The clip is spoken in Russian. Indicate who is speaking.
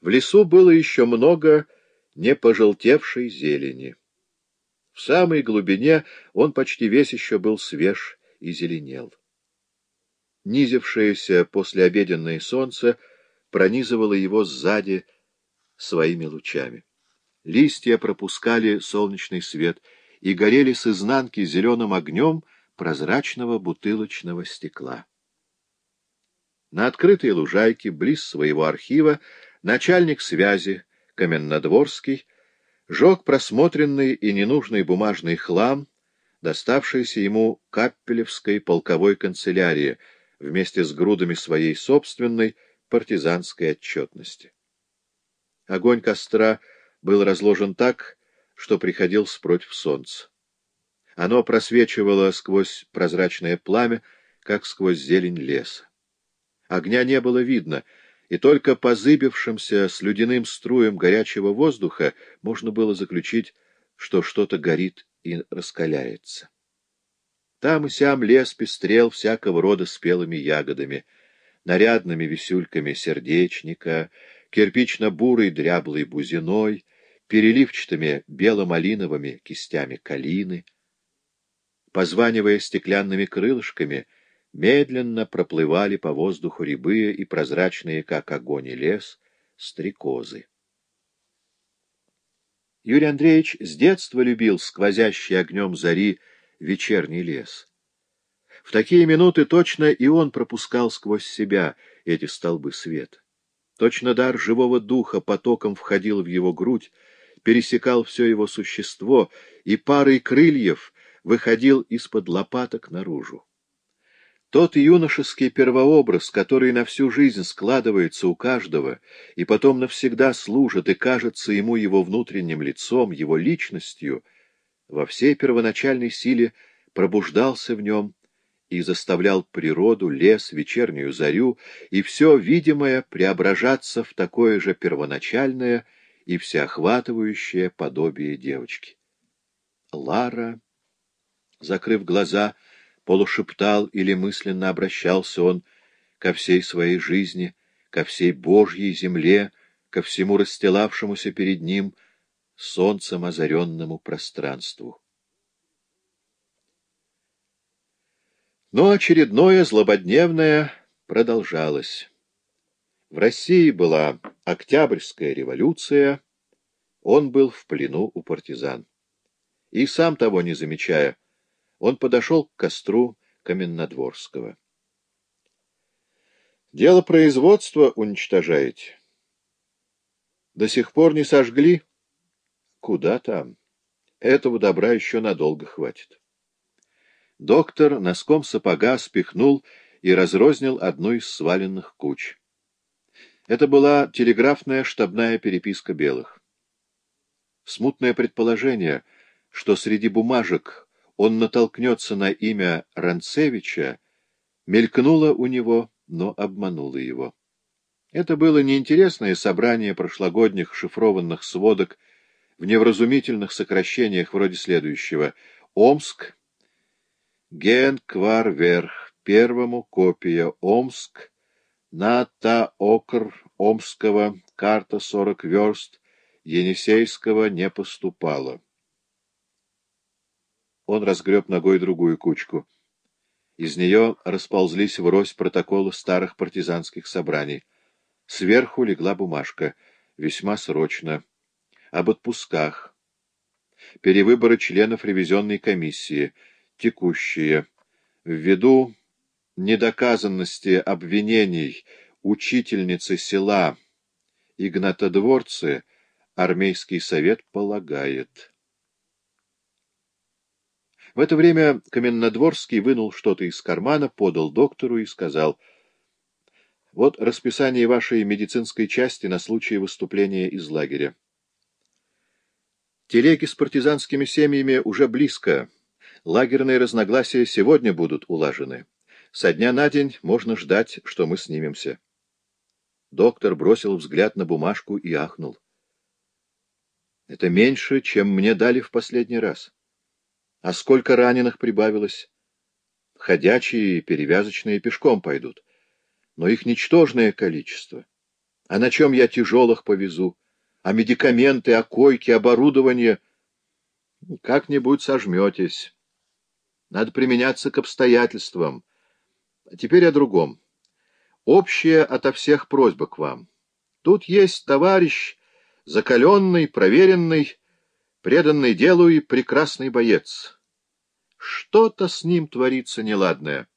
Speaker 1: В лесу было еще много не пожелтевшей зелени. В самой глубине он почти весь еще был свеж и зеленел. Низившееся послеобеденное солнце пронизывало его сзади своими лучами. Листья пропускали солнечный свет и горели с изнанки зеленым огнем прозрачного бутылочного стекла. На открытой лужайке, близ своего архива, начальник связи, Каменнодворский, жег просмотренный и ненужный бумажный хлам, доставшийся ему Каппелевской полковой канцелярии, вместе с грудами своей собственной партизанской отчетности. Огонь костра был разложен так, что приходился против солнца. Оно просвечивало сквозь прозрачное пламя, как сквозь зелень леса. Огня не было видно — и только по зыбившимся с ледяным струем горячего воздуха можно было заключить, что что-то горит и раскаляется. Там и сям лес пестрел всякого рода спелыми ягодами, нарядными висюльками сердечника, кирпично-бурой дряблой бузиной, переливчатыми бело-малиновыми кистями калины. Позванивая стеклянными крылышками — медленно проплывали по воздуху рябые и прозрачные, как огонь и лес, стрекозы. Юрий Андреевич с детства любил сквозящий огнем зари вечерний лес. В такие минуты точно и он пропускал сквозь себя эти столбы света. Точно дар живого духа потоком входил в его грудь, пересекал все его существо и парой крыльев выходил из-под лопаток наружу. Тот юношеский первообраз, который на всю жизнь складывается у каждого и потом навсегда служит и кажется ему его внутренним лицом, его личностью, во всей первоначальной силе пробуждался в нем и заставлял природу, лес, вечернюю зарю и все видимое преображаться в такое же первоначальное и всеохватывающее подобие девочки. Лара, закрыв глаза, — полушептал или мысленно обращался он ко всей своей жизни, ко всей Божьей земле, ко всему расстилавшемуся перед ним солнцем озаренному пространству. Но очередное злободневное продолжалось. В России была Октябрьская революция, он был в плену у партизан. И сам того не замечая, он подошел к костру Каменнодворского. «Дело производства уничтожаете. До сих пор не сожгли? Куда там? Этого добра еще надолго хватит». Доктор носком сапога спихнул и разрознил одну из сваленных куч. Это была телеграфная штабная переписка белых. Смутное предположение, что среди бумажек он натолкнется на имя Ранцевича, мелькнуло у него, но обмануло его. Это было неинтересное собрание прошлогодних шифрованных сводок в невразумительных сокращениях вроде следующего. Омск, Генкварверх, первому копия, Омск, Ната-Окр, Омского, карта 40 верст, Енисейского не поступало. Он разгреб ногой другую кучку. Из нее расползлись врозь протоколы старых партизанских собраний. Сверху легла бумажка, весьма срочно, об отпусках, перевыборы членов ревизионной комиссии, текущие, ввиду недоказанности обвинений учительницы села Игнатодворцы, армейский совет полагает... В это время Каменнодворский вынул что-то из кармана, подал доктору и сказал, «Вот расписание вашей медицинской части на случай выступления из лагеря. Телеги с партизанскими семьями уже близко. Лагерные разногласия сегодня будут улажены. Со дня на день можно ждать, что мы снимемся». Доктор бросил взгляд на бумажку и ахнул. «Это меньше, чем мне дали в последний раз». А сколько раненых прибавилось? Ходячие и перевязочные пешком пойдут. Но их ничтожное количество. А на чем я тяжелых повезу? А медикаменты, а койки, оборудование? Как-нибудь сожметесь. Надо применяться к обстоятельствам. А теперь о другом. Общая ото всех просьба к вам. Тут есть товарищ, закаленный, проверенный, преданный делу и прекрасный боец. Что-то с ним творится неладное.